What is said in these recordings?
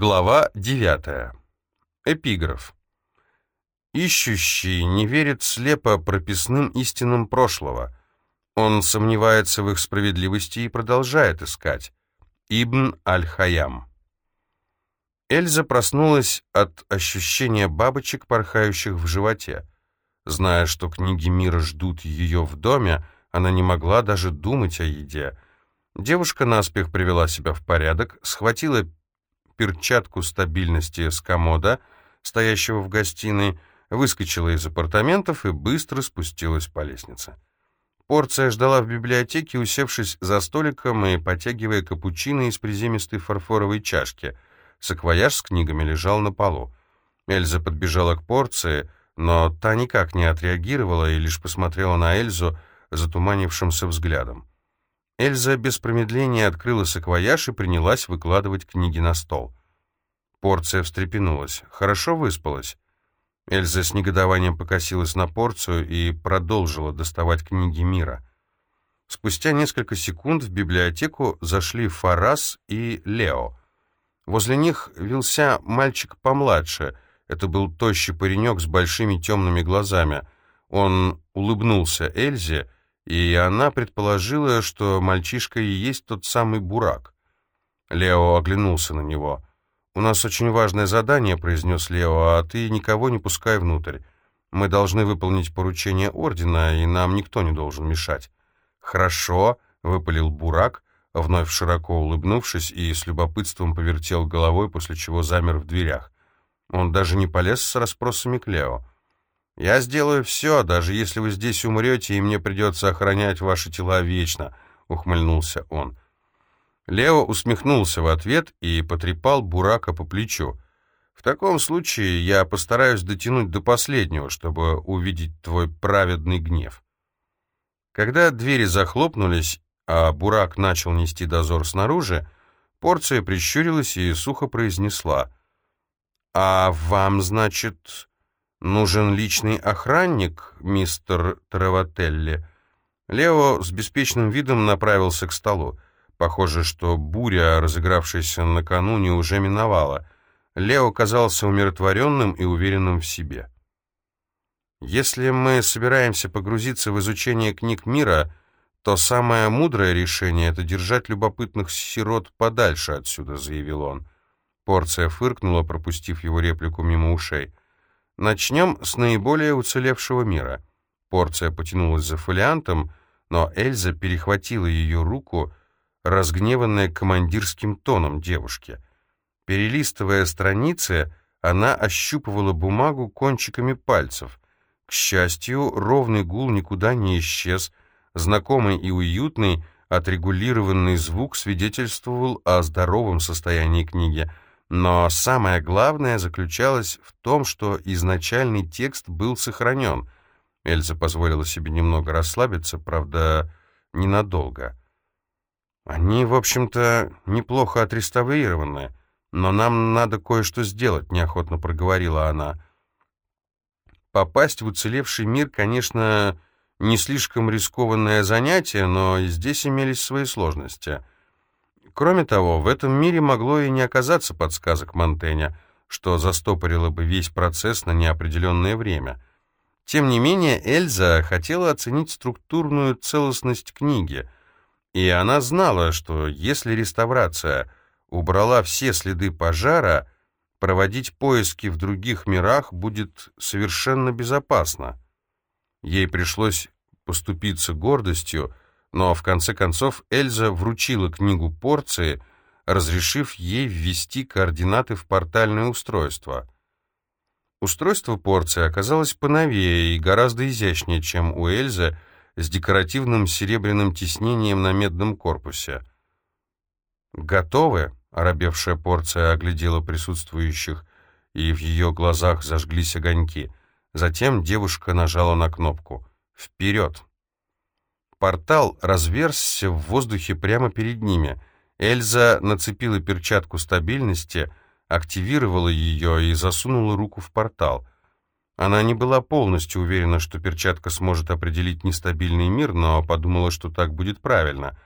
Глава 9. Эпиграф. Ищущий не верит слепо прописным истинам прошлого. Он сомневается в их справедливости и продолжает искать. Ибн Аль-Хаям. Эльза проснулась от ощущения бабочек, порхающих в животе. Зная, что книги мира ждут ее в доме, она не могла даже думать о еде. Девушка наспех привела себя в порядок, схватила перчатку стабильности с комода, стоящего в гостиной, выскочила из апартаментов и быстро спустилась по лестнице. Порция ждала в библиотеке, усевшись за столиком и потягивая капучино из приземистой фарфоровой чашки. Саквояж с книгами лежал на полу. Эльза подбежала к порции, но та никак не отреагировала и лишь посмотрела на Эльзу затуманившимся взглядом. Эльза без промедления открыла саквояж и принялась выкладывать книги на стол. Порция встрепенулась. «Хорошо выспалась?» Эльза с негодованием покосилась на порцию и продолжила доставать книги мира. Спустя несколько секунд в библиотеку зашли Фарас и Лео. Возле них вился мальчик помладше. Это был тощий паренек с большими темными глазами. Он улыбнулся Эльзе, и она предположила, что мальчишка и есть тот самый Бурак. Лео оглянулся на него. «У нас очень важное задание», — произнес Лео, — «а ты никого не пускай внутрь. Мы должны выполнить поручение Ордена, и нам никто не должен мешать». «Хорошо», — выпалил Бурак, вновь широко улыбнувшись и с любопытством повертел головой, после чего замер в дверях. Он даже не полез с расспросами к Лео. «Я сделаю все, даже если вы здесь умрете, и мне придется охранять ваши тела вечно», — ухмыльнулся он. Лео усмехнулся в ответ и потрепал Бурака по плечу. «В таком случае я постараюсь дотянуть до последнего, чтобы увидеть твой праведный гнев». Когда двери захлопнулись, а Бурак начал нести дозор снаружи, порция прищурилась и сухо произнесла. «А вам, значит, «Нужен личный охранник, мистер Травателли». Лео с беспечным видом направился к столу. Похоже, что буря, разыгравшаяся накануне, уже миновала. Лео казался умиротворенным и уверенным в себе. «Если мы собираемся погрузиться в изучение книг мира, то самое мудрое решение — это держать любопытных сирот подальше отсюда», — заявил он. Порция фыркнула, пропустив его реплику мимо ушей. Начнем с наиболее уцелевшего мира. Порция потянулась за фолиантом, но Эльза перехватила ее руку, разгневанная командирским тоном девушки. Перелистывая страницы, она ощупывала бумагу кончиками пальцев. К счастью, ровный гул никуда не исчез, знакомый и уютный, отрегулированный звук свидетельствовал о здоровом состоянии книги — но самое главное заключалось в том, что изначальный текст был сохранен. Эльза позволила себе немного расслабиться, правда, ненадолго. «Они, в общем-то, неплохо отреставрированы, но нам надо кое-что сделать», — неохотно проговорила она. «Попасть в уцелевший мир, конечно, не слишком рискованное занятие, но здесь имелись свои сложности». Кроме того, в этом мире могло и не оказаться подсказок Монтэня, что застопорило бы весь процесс на неопределенное время. Тем не менее, Эльза хотела оценить структурную целостность книги, и она знала, что если реставрация убрала все следы пожара, проводить поиски в других мирах будет совершенно безопасно. Ей пришлось поступиться гордостью, но в конце концов Эльза вручила книгу порции, разрешив ей ввести координаты в портальное устройство. Устройство порции оказалось поновее и гораздо изящнее, чем у Эльзы, с декоративным серебряным тиснением на медном корпусе. «Готовы?» — оробевшая порция оглядела присутствующих, и в ее глазах зажглись огоньки. Затем девушка нажала на кнопку «Вперед!». Портал разверзся в воздухе прямо перед ними. Эльза нацепила перчатку стабильности, активировала ее и засунула руку в портал. Она не была полностью уверена, что перчатка сможет определить нестабильный мир, но подумала, что так будет правильно.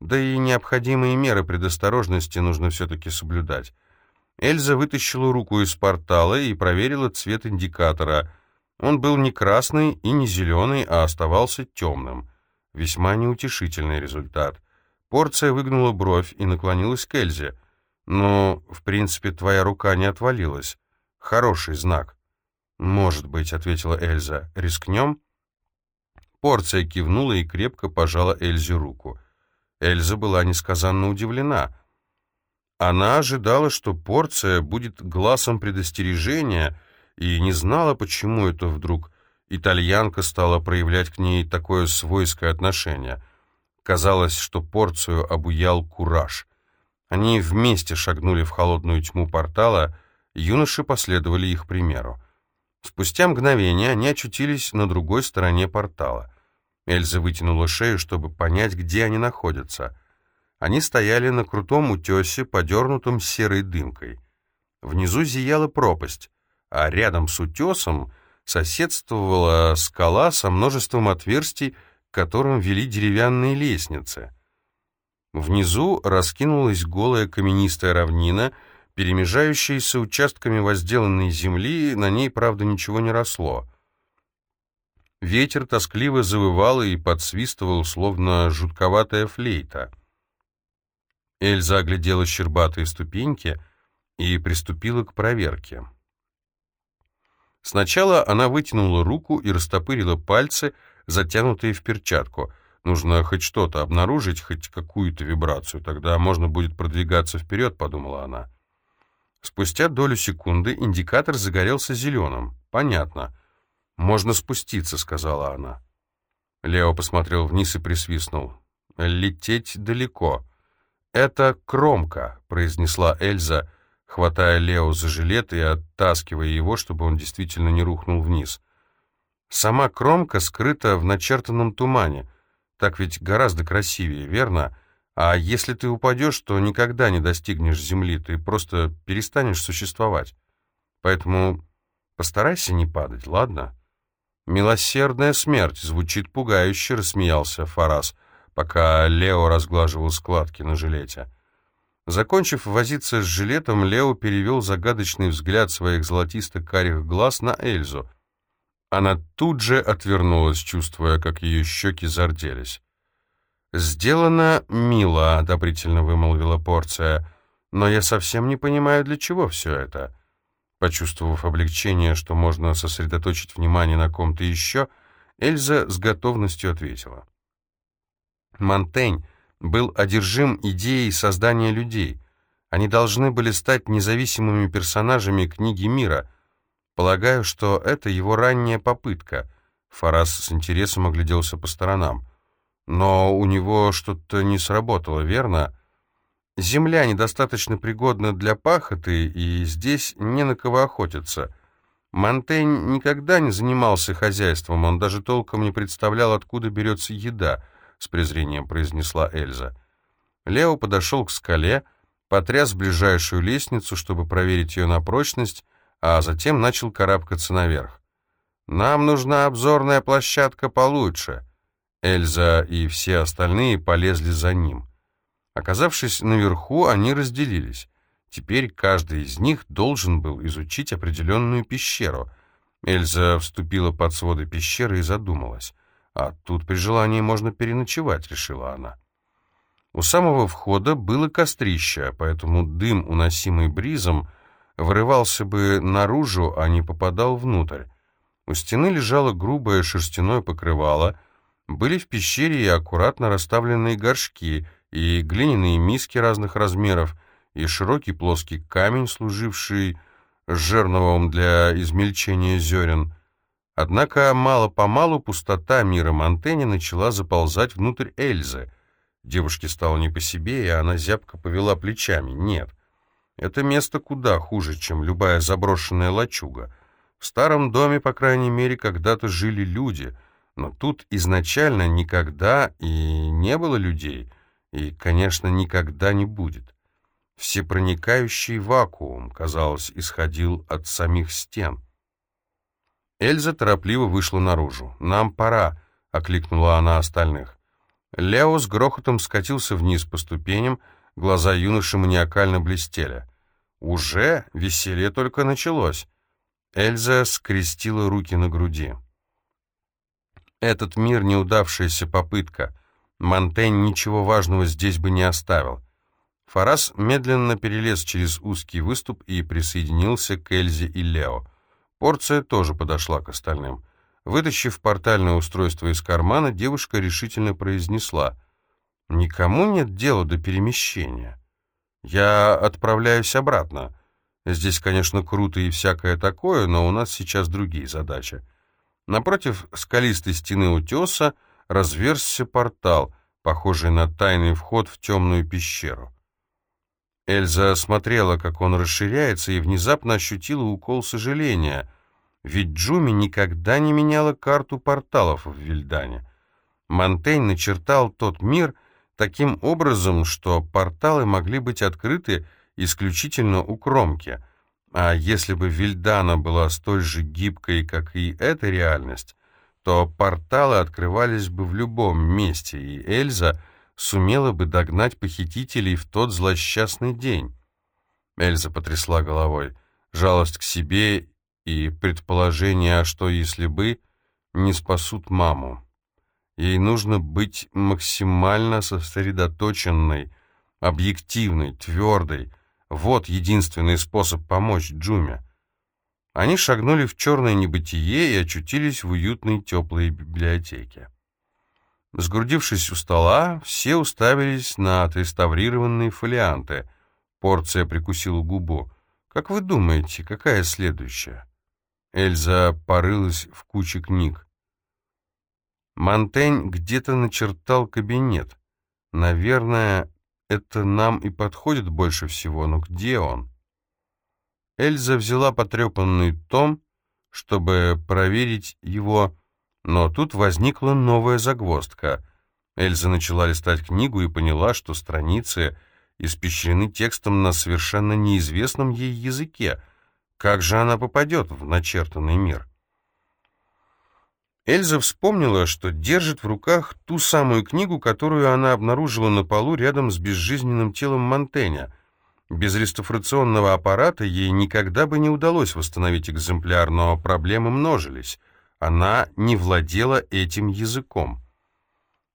Да и необходимые меры предосторожности нужно все-таки соблюдать. Эльза вытащила руку из портала и проверила цвет индикатора. Он был не красный и не зеленый, а оставался темным. Весьма неутешительный результат. Порция выгнула бровь и наклонилась к Эльзе. «Ну, в принципе, твоя рука не отвалилась. Хороший знак». «Может быть», — ответила Эльза. «Рискнем?» Порция кивнула и крепко пожала Эльзе руку. Эльза была несказанно удивлена. Она ожидала, что порция будет глазом предостережения, и не знала, почему это вдруг итальянка стала проявлять к ней такое свойское отношение. Казалось, что порцию обуял кураж. Они вместе шагнули в холодную тьму портала, юноши последовали их примеру. Спустя мгновение они очутились на другой стороне портала. Эльза вытянула шею, чтобы понять, где они находятся. Они стояли на крутом утесе, подернутом серой дымкой. Внизу зияла пропасть, а рядом с утесом соседствовала скала со множеством отверстий, к которым вели деревянные лестницы. Внизу раскинулась голая каменистая равнина — перемежающейся участками возделанной земли, на ней, правда, ничего не росло. Ветер тоскливо завывал и подсвистывал, словно жутковатая флейта. Эльза оглядела щербатые ступеньки и приступила к проверке. Сначала она вытянула руку и растопырила пальцы, затянутые в перчатку. Нужно хоть что-то обнаружить, хоть какую-то вибрацию, тогда можно будет продвигаться вперед, подумала она. Спустя долю секунды индикатор загорелся зеленым. Понятно. «Можно спуститься», — сказала она. Лео посмотрел вниз и присвистнул. «Лететь далеко». «Это кромка», — произнесла Эльза, хватая Лео за жилет и оттаскивая его, чтобы он действительно не рухнул вниз. «Сама кромка скрыта в начертанном тумане. Так ведь гораздо красивее, верно?» А если ты упадешь, то никогда не достигнешь земли, ты просто перестанешь существовать. Поэтому постарайся не падать, ладно? Милосердная смерть звучит пугающе, рассмеялся Фарас, пока Лео разглаживал складки на жилете. Закончив возиться с жилетом, Лео перевел загадочный взгляд своих золотисто-карих глаз на Эльзу. Она тут же отвернулась, чувствуя, как ее щеки зарделись. «Сделано мило», — одобрительно вымолвила порция, «но я совсем не понимаю, для чего все это». Почувствовав облегчение, что можно сосредоточить внимание на ком-то еще, Эльза с готовностью ответила. Монтень был одержим идеей создания людей. Они должны были стать независимыми персонажами книги мира. Полагаю, что это его ранняя попытка. Фарас с интересом огляделся по сторонам. Но у него что-то не сработало, верно? Земля недостаточно пригодна для пахоты, и здесь не на кого охотиться. Монтень никогда не занимался хозяйством, он даже толком не представлял, откуда берется еда, с презрением произнесла Эльза. Лео подошел к скале, потряс ближайшую лестницу, чтобы проверить ее на прочность, а затем начал карабкаться наверх. «Нам нужна обзорная площадка получше». Эльза и все остальные полезли за ним. Оказавшись наверху, они разделились. Теперь каждый из них должен был изучить определенную пещеру. Эльза вступила под своды пещеры и задумалась. «А тут при желании можно переночевать», — решила она. У самого входа было кострище, поэтому дым, уносимый бризом, вырывался бы наружу, а не попадал внутрь. У стены лежало грубое шерстяное покрывало — были в пещере и аккуратно расставленные горшки, и глиняные миски разных размеров, и широкий плоский камень, служивший жерновом для измельчения зерен. Однако мало-помалу пустота мира Монтени начала заползать внутрь Эльзы. Девушке стало не по себе, и она зябко повела плечами. Нет, это место куда хуже, чем любая заброшенная лачуга. В старом доме, по крайней мере, когда-то жили люди — но тут изначально никогда и не было людей, и, конечно, никогда не будет. Всепроникающий вакуум, казалось, исходил от самих стен. Эльза торопливо вышла наружу. «Нам пора», — окликнула она остальных. Лео с грохотом скатился вниз по ступеням, глаза юноши маниакально блестели. Уже веселье только началось. Эльза скрестила руки на груди. Этот мир — неудавшаяся попытка. Монтень ничего важного здесь бы не оставил. Фарас медленно перелез через узкий выступ и присоединился к Эльзе и Лео. Порция тоже подошла к остальным. Вытащив портальное устройство из кармана, девушка решительно произнесла «Никому нет дела до перемещения. Я отправляюсь обратно. Здесь, конечно, круто и всякое такое, но у нас сейчас другие задачи». Напротив скалистой стены утеса разверзся портал, похожий на тайный вход в темную пещеру. Эльза смотрела, как он расширяется, и внезапно ощутила укол сожаления, ведь Джуми никогда не меняла карту порталов в Вильдане. Монтень начертал тот мир таким образом, что порталы могли быть открыты исключительно у кромки, а если бы Вильдана была столь же гибкой, как и эта реальность, то порталы открывались бы в любом месте, и Эльза сумела бы догнать похитителей в тот злосчастный день. Эльза потрясла головой. Жалость к себе и предположение, а что если бы, не спасут маму. Ей нужно быть максимально сосредоточенной, объективной, твердой. Вот единственный способ помочь Джуме. Они шагнули в черное небытие и очутились в уютной теплой библиотеке. Сгрудившись у стола, все уставились на отреставрированные фолианты. Порция прикусила губу. «Как вы думаете, какая следующая?» Эльза порылась в куче книг. Монтень где-то начертал кабинет. Наверное, это нам и подходит больше всего, но где он? Эльза взяла потрепанный том, чтобы проверить его, но тут возникла новая загвоздка. Эльза начала листать книгу и поняла, что страницы испещрены текстом на совершенно неизвестном ей языке. Как же она попадет в начертанный мир? Эльза вспомнила, что держит в руках ту самую книгу, которую она обнаружила на полу рядом с безжизненным телом Монтэня. Без реставрационного аппарата ей никогда бы не удалось восстановить экземпляр, но проблемы множились. Она не владела этим языком.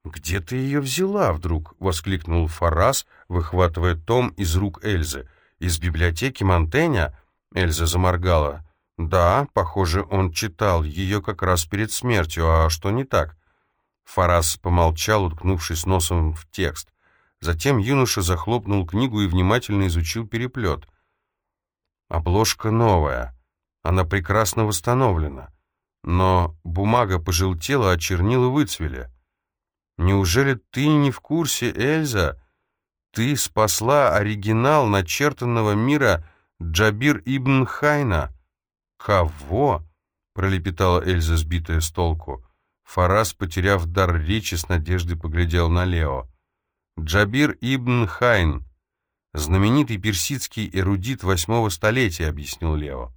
«Где ты ее взяла?» — вдруг воскликнул Фарас, выхватывая том из рук Эльзы. «Из библиотеки Монтэня?» — Эльза заморгала. «Да, похоже, он читал ее как раз перед смертью. А что не так?» Фарас помолчал, уткнувшись носом в текст. Затем юноша захлопнул книгу и внимательно изучил переплет. Обложка новая. Она прекрасно восстановлена но бумага пожелтела, а чернила выцвели. «Неужели ты не в курсе, Эльза? Ты спасла оригинал начертанного мира Джабир ибн Хайна». «Кого?» — пролепетала Эльза, сбитая с толку. Фарас, потеряв дар речи, с надеждой поглядел на Лео. «Джабир ибн Хайн, знаменитый персидский эрудит восьмого столетия», — объяснил Лео.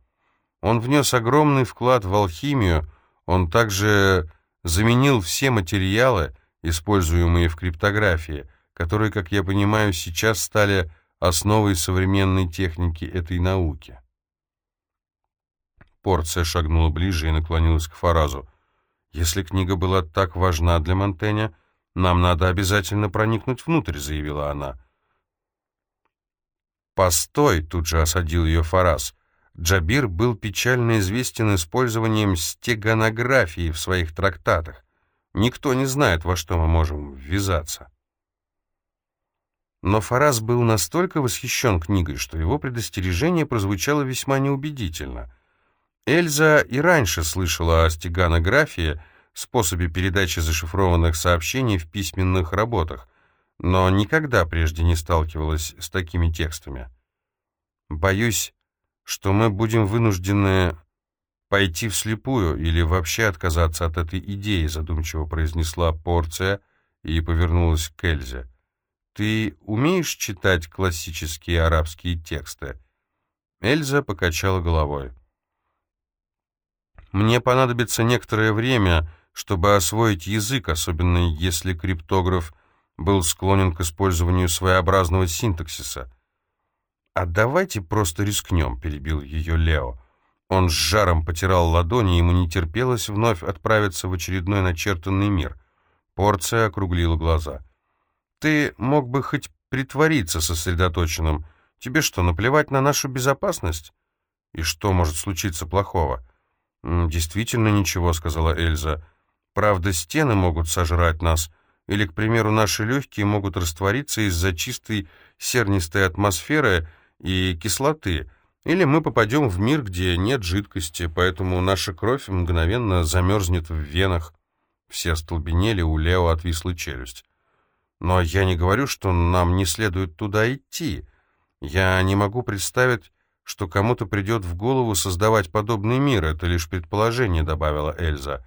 Он внес огромный вклад в алхимию, он также заменил все материалы, используемые в криптографии, которые, как я понимаю, сейчас стали основой современной техники этой науки. Порция шагнула ближе и наклонилась к Фаразу. «Если книга была так важна для Монтэня, нам надо обязательно проникнуть внутрь», — заявила она. «Постой!» — тут же осадил ее Фараз. Джабир был печально известен использованием стеганографии в своих трактатах. Никто не знает, во что мы можем ввязаться. Но Фарас был настолько восхищен книгой, что его предостережение прозвучало весьма неубедительно. Эльза и раньше слышала о стеганографии, способе передачи зашифрованных сообщений в письменных работах, но никогда прежде не сталкивалась с такими текстами. «Боюсь, что мы будем вынуждены пойти вслепую или вообще отказаться от этой идеи, задумчиво произнесла порция и повернулась к Эльзе. Ты умеешь читать классические арабские тексты? Эльза покачала головой. Мне понадобится некоторое время, чтобы освоить язык, особенно если криптограф был склонен к использованию своеобразного синтаксиса. «А давайте просто рискнем», — перебил ее Лео. Он с жаром потирал ладони, ему не терпелось вновь отправиться в очередной начертанный мир. Порция округлила глаза. «Ты мог бы хоть притвориться сосредоточенным. Тебе что, наплевать на нашу безопасность? И что может случиться плохого?» «Действительно ничего», — сказала Эльза. «Правда, стены могут сожрать нас, или, к примеру, наши легкие могут раствориться из-за чистой сернистой атмосферы и кислоты». Или мы попадем в мир, где нет жидкости, поэтому наша кровь мгновенно замерзнет в венах. Все остолбенели, у Лео отвисла челюсть. Но я не говорю, что нам не следует туда идти. Я не могу представить, что кому-то придет в голову создавать подобный мир. Это лишь предположение, добавила Эльза.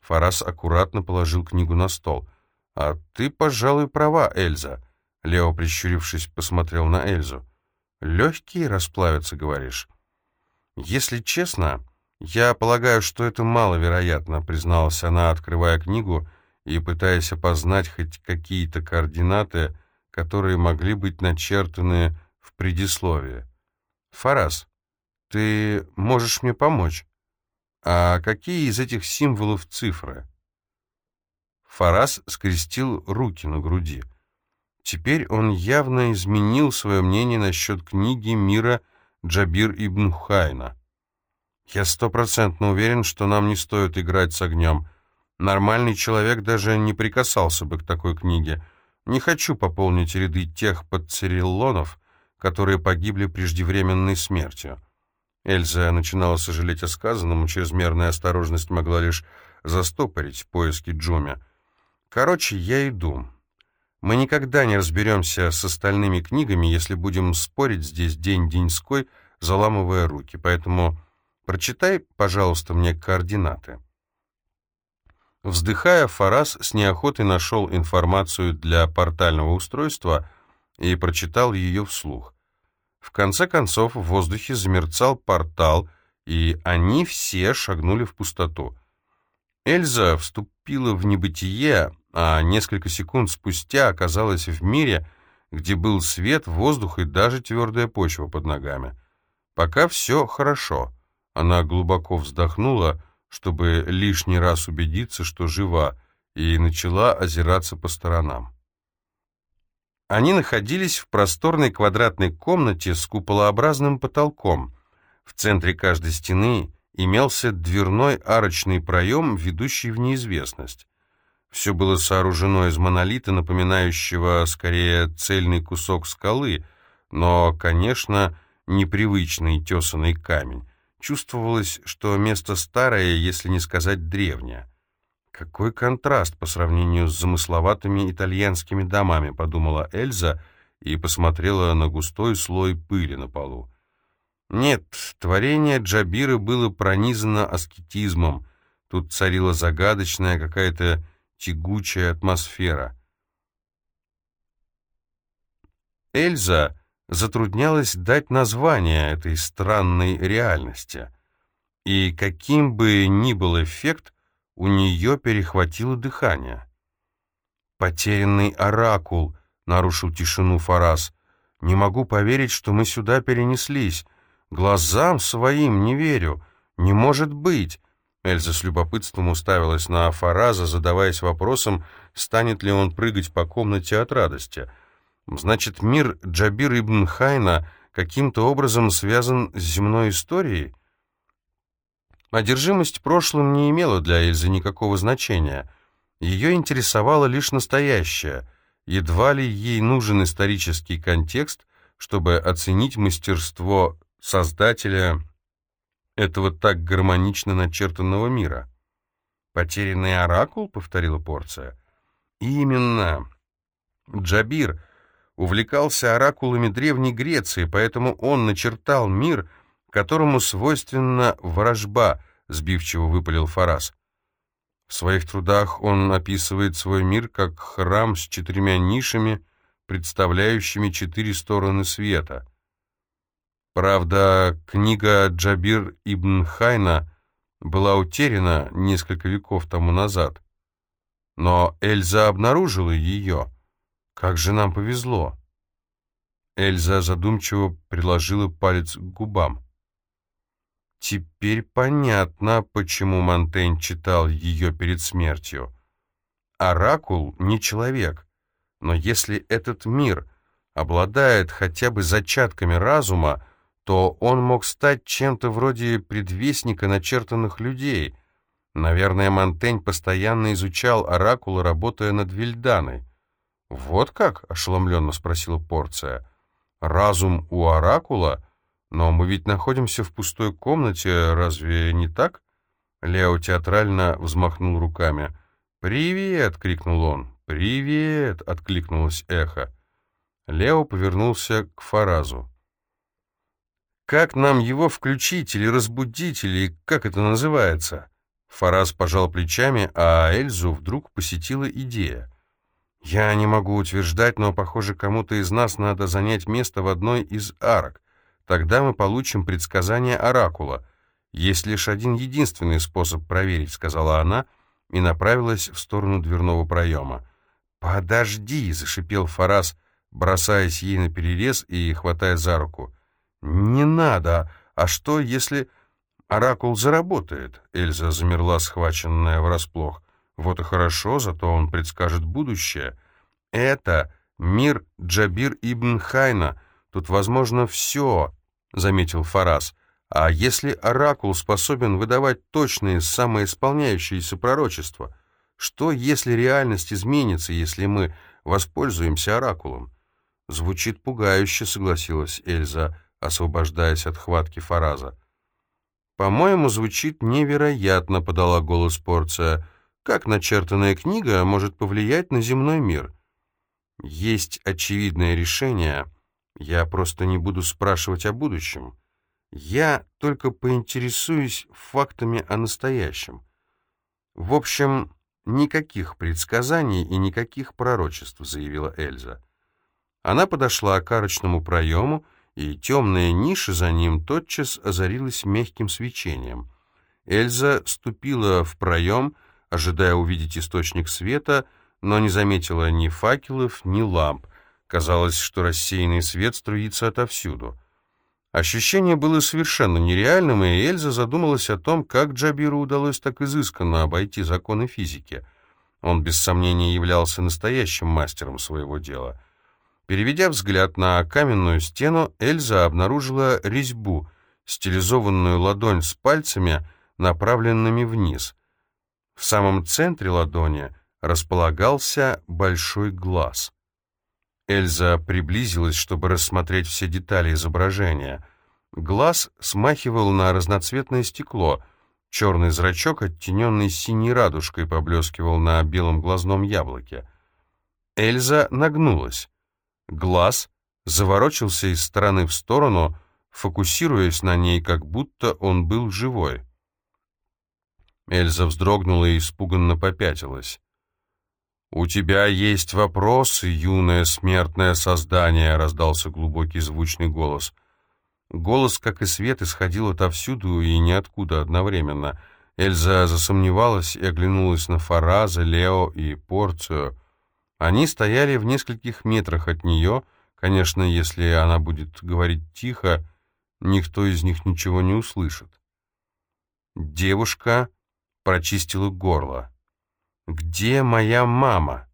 Фарас аккуратно положил книгу на стол. «А ты, пожалуй, права, Эльза». Лео, прищурившись, посмотрел на Эльзу. Легкие расплавятся, говоришь? Если честно, я полагаю, что это маловероятно, призналась она, открывая книгу и пытаясь опознать хоть какие-то координаты, которые могли быть начертаны в предисловии. Фарас, ты можешь мне помочь? А какие из этих символов цифры? Фарас скрестил руки на груди. Теперь он явно изменил свое мнение насчет книги мира Джабир ибн Хайна. «Я стопроцентно уверен, что нам не стоит играть с огнем. Нормальный человек даже не прикасался бы к такой книге. Не хочу пополнить ряды тех подцериллонов, которые погибли преждевременной смертью». Эльза начинала сожалеть о сказанном, чрезмерная осторожность могла лишь застопорить поиски Джуми. «Короче, я иду. Мы никогда не разберемся с остальными книгами, если будем спорить здесь день-деньской, заламывая руки. Поэтому прочитай, пожалуйста, мне координаты. Вздыхая, Фарас с неохотой нашел информацию для портального устройства и прочитал ее вслух. В конце концов в воздухе замерцал портал, и они все шагнули в пустоту. Эльза вступила в небытие, а несколько секунд спустя оказалась в мире, где был свет, воздух и даже твердая почва под ногами. Пока все хорошо. Она глубоко вздохнула, чтобы лишний раз убедиться, что жива, и начала озираться по сторонам. Они находились в просторной квадратной комнате с куполообразным потолком. В центре каждой стены имелся дверной арочный проем, ведущий в неизвестность. Все было сооружено из монолита, напоминающего скорее цельный кусок скалы, но, конечно, непривычный тесанный камень. Чувствовалось, что место старое, если не сказать древнее. «Какой контраст по сравнению с замысловатыми итальянскими домами», — подумала Эльза и посмотрела на густой слой пыли на полу. Нет, творение Джабира было пронизано аскетизмом. Тут царила загадочная какая-то тягучая атмосфера. Эльза затруднялась дать название этой странной реальности, и каким бы ни был эффект, у нее перехватило дыхание. «Потерянный оракул», — нарушил тишину Фарас, — «не могу поверить, что мы сюда перенеслись. Глазам своим не верю. Не может быть. Эльза с любопытством уставилась на Фараза, задаваясь вопросом, станет ли он прыгать по комнате от радости. Значит, мир Джабир ибн Хайна каким-то образом связан с земной историей? Одержимость прошлым не имела для Эльзы никакого значения. Ее интересовало лишь настоящее. Едва ли ей нужен исторический контекст, чтобы оценить мастерство создателя этого так гармонично начертанного мира. «Потерянный оракул?» — повторила порция. «Именно. Джабир увлекался оракулами Древней Греции, поэтому он начертал мир, которому свойственна ворожба», — сбивчиво выпалил Фарас. В своих трудах он описывает свой мир как храм с четырьмя нишами, представляющими четыре стороны света — Правда, книга Джабир ибн Хайна была утеряна несколько веков тому назад. Но Эльза обнаружила ее. Как же нам повезло. Эльза задумчиво приложила палец к губам. Теперь понятно, почему Монтень читал ее перед смертью. Оракул не человек, но если этот мир обладает хотя бы зачатками разума, то он мог стать чем-то вроде предвестника начертанных людей. Наверное, Монтень постоянно изучал оракулы, работая над Вильданой. «Вот как?» — ошеломленно спросила Порция. «Разум у оракула?» «Но мы ведь находимся в пустой комнате, разве не так?» Лео театрально взмахнул руками. «Привет!» — крикнул он. «Привет!» — откликнулось эхо. Лео повернулся к Фаразу. «Как нам его включить или разбудить, или как это называется?» Фараз пожал плечами, а Эльзу вдруг посетила идея. «Я не могу утверждать, но, похоже, кому-то из нас надо занять место в одной из арок. Тогда мы получим предсказание Оракула. Есть лишь один единственный способ проверить», — сказала она и направилась в сторону дверного проема. «Подожди!» — зашипел Фарас, бросаясь ей на перерез и хватая за руку. «Не надо! А что, если...» «Оракул заработает», — Эльза замерла, схваченная врасплох. «Вот и хорошо, зато он предскажет будущее. Это мир Джабир ибн Хайна. Тут возможно все. — заметил Фарас. «А если оракул способен выдавать точные самоисполняющиеся пророчества? Что, если реальность изменится, если мы воспользуемся оракулом?» «Звучит пугающе», — согласилась Эльза, освобождаясь от хватки Фараза. «По-моему, звучит невероятно», — подала голос Порция. «Как начертанная книга может повлиять на земной мир?» «Есть очевидное решение», — я просто не буду спрашивать о будущем. Я только поинтересуюсь фактами о настоящем. В общем, никаких предсказаний и никаких пророчеств, заявила Эльза. Она подошла к арочному проему, и темная ниша за ним тотчас озарилась мягким свечением. Эльза ступила в проем, ожидая увидеть источник света, но не заметила ни факелов, ни ламп. Казалось, что рассеянный свет струится отовсюду. Ощущение было совершенно нереальным, и Эльза задумалась о том, как Джабиру удалось так изысканно обойти законы физики. Он, без сомнения, являлся настоящим мастером своего дела. Переведя взгляд на каменную стену, Эльза обнаружила резьбу, стилизованную ладонь с пальцами, направленными вниз. В самом центре ладони располагался большой глаз. Эльза приблизилась, чтобы рассмотреть все детали изображения. Глаз смахивал на разноцветное стекло. Черный зрачок, оттененный синей радужкой, поблескивал на белом глазном яблоке. Эльза нагнулась. Глаз заворочился из стороны в сторону, фокусируясь на ней, как будто он был живой. Эльза вздрогнула и испуганно попятилась. «У тебя есть вопросы, юное смертное создание», — раздался глубокий звучный голос. Голос, как и свет, исходил отовсюду и ниоткуда одновременно. Эльза засомневалась и оглянулась на Фараза, Лео и Порцию. Они стояли в нескольких метрах от нее. Конечно, если она будет говорить тихо, никто из них ничего не услышит. Девушка прочистила горло. «Где моя мама?»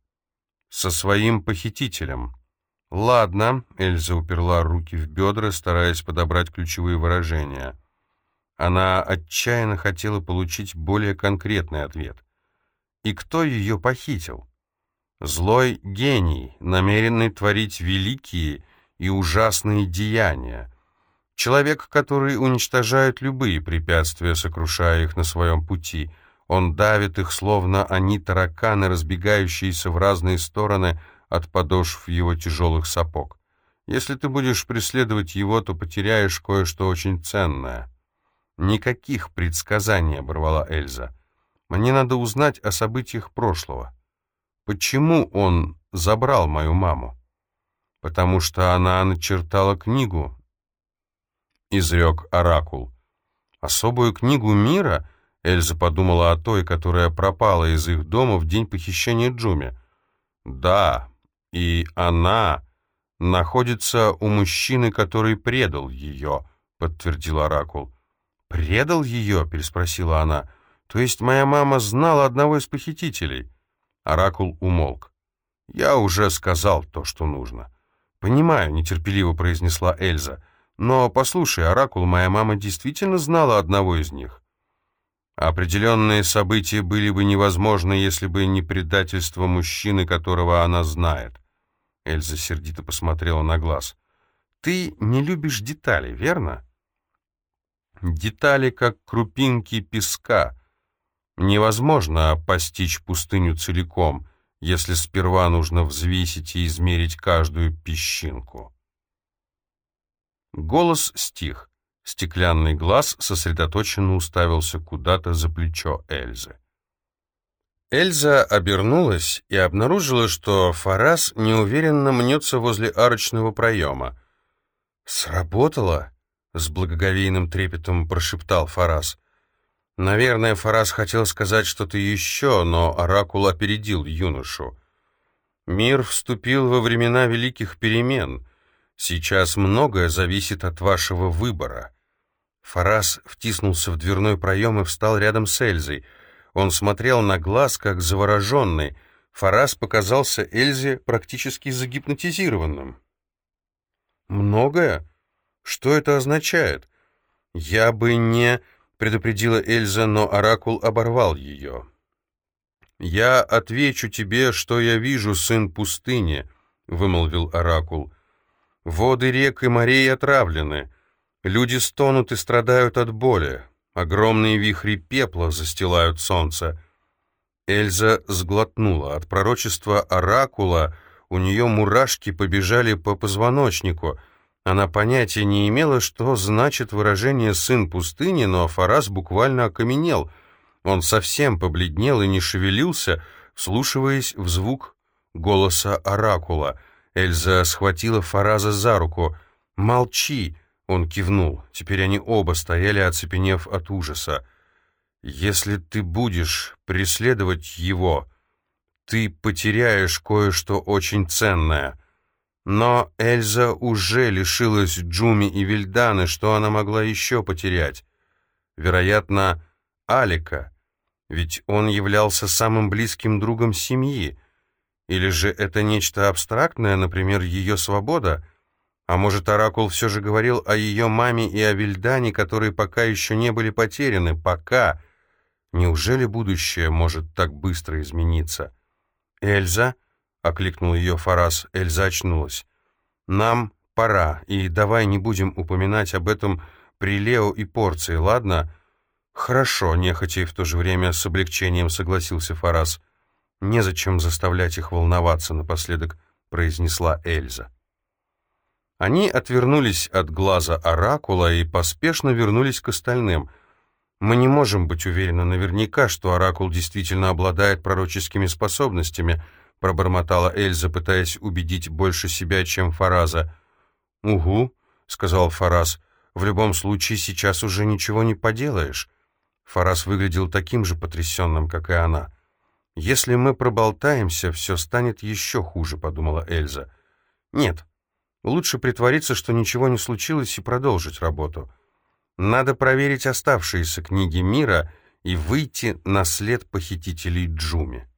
«Со своим похитителем». «Ладно», — Эльза уперла руки в бедра, стараясь подобрать ключевые выражения. Она отчаянно хотела получить более конкретный ответ. «И кто ее похитил?» «Злой гений, намеренный творить великие и ужасные деяния. Человек, который уничтожает любые препятствия, сокрушая их на своем пути». Он давит их, словно они тараканы, разбегающиеся в разные стороны от подошв его тяжелых сапог. Если ты будешь преследовать его, то потеряешь кое-что очень ценное. Никаких предсказаний, оборвала Эльза. Мне надо узнать о событиях прошлого. Почему он забрал мою маму? Потому что она начертала книгу, изрек Оракул. Особую книгу мира — Эльза подумала о той, которая пропала из их дома в день похищения Джуми. Да, и она находится у мужчины, который предал ее», — подтвердил Оракул. «Предал ее?» — переспросила она. «То есть моя мама знала одного из похитителей?» Оракул умолк. «Я уже сказал то, что нужно». «Понимаю», — нетерпеливо произнесла Эльза. «Но послушай, Оракул, моя мама действительно знала одного из них». Определенные события были бы невозможны, если бы не предательство мужчины, которого она знает. Эльза сердито посмотрела на глаз. «Ты не любишь детали, верно?» «Детали, как крупинки песка. Невозможно постичь пустыню целиком, если сперва нужно взвесить и измерить каждую песчинку». Голос стих. Стеклянный глаз сосредоточенно уставился куда-то за плечо Эльзы. Эльза обернулась и обнаружила, что Фарас неуверенно мнется возле арочного проема. «Сработало?» — с благоговейным трепетом прошептал Фарас. Наверное, Фарас хотел сказать что-то еще, но Оракул опередил юношу. «Мир вступил во времена великих перемен. Сейчас многое зависит от вашего выбора». Фарас втиснулся в дверной проем и встал рядом с Эльзой. Он смотрел на глаз, как завороженный. Фарас показался Эльзе практически загипнотизированным. «Многое? Что это означает?» «Я бы не...» — предупредила Эльза, но Оракул оборвал ее. «Я отвечу тебе, что я вижу, сын пустыни», — вымолвил Оракул. «Воды рек и морей отравлены». Люди стонут и страдают от боли. Огромные вихри пепла застилают солнце. Эльза сглотнула. От пророчества Оракула у нее мурашки побежали по позвоночнику. Она понятия не имела, что значит выражение «сын пустыни», но Фарас буквально окаменел. Он совсем побледнел и не шевелился, вслушиваясь в звук голоса Оракула. Эльза схватила Фараза за руку. «Молчи!» Он кивнул. Теперь они оба стояли, оцепенев от ужаса. «Если ты будешь преследовать его, ты потеряешь кое-что очень ценное». Но Эльза уже лишилась Джуми и Вильданы, что она могла еще потерять? Вероятно, Алика, ведь он являлся самым близким другом семьи. Или же это нечто абстрактное, например, ее свобода — а может, Оракул все же говорил о ее маме и о Вильдане, которые пока еще не были потеряны? Пока. Неужели будущее может так быстро измениться? «Эльза?» — окликнул ее Фарас. Эльза очнулась. «Нам пора, и давай не будем упоминать об этом при Лео и порции, ладно?» «Хорошо», — нехотя и в то же время с облегчением согласился Фарас. «Незачем заставлять их волноваться напоследок», — произнесла Эльза. Они отвернулись от глаза Оракула и поспешно вернулись к остальным. Мы не можем быть уверены наверняка, что Оракул действительно обладает пророческими способностями, пробормотала Эльза, пытаясь убедить больше себя, чем Фараза. «Угу», — сказал Фараз, — «в любом случае сейчас уже ничего не поделаешь». Фараз выглядел таким же потрясенным, как и она. «Если мы проболтаемся, все станет еще хуже», — подумала Эльза. «Нет, Лучше притвориться, что ничего не случилось, и продолжить работу. Надо проверить оставшиеся книги мира и выйти на след похитителей Джуми.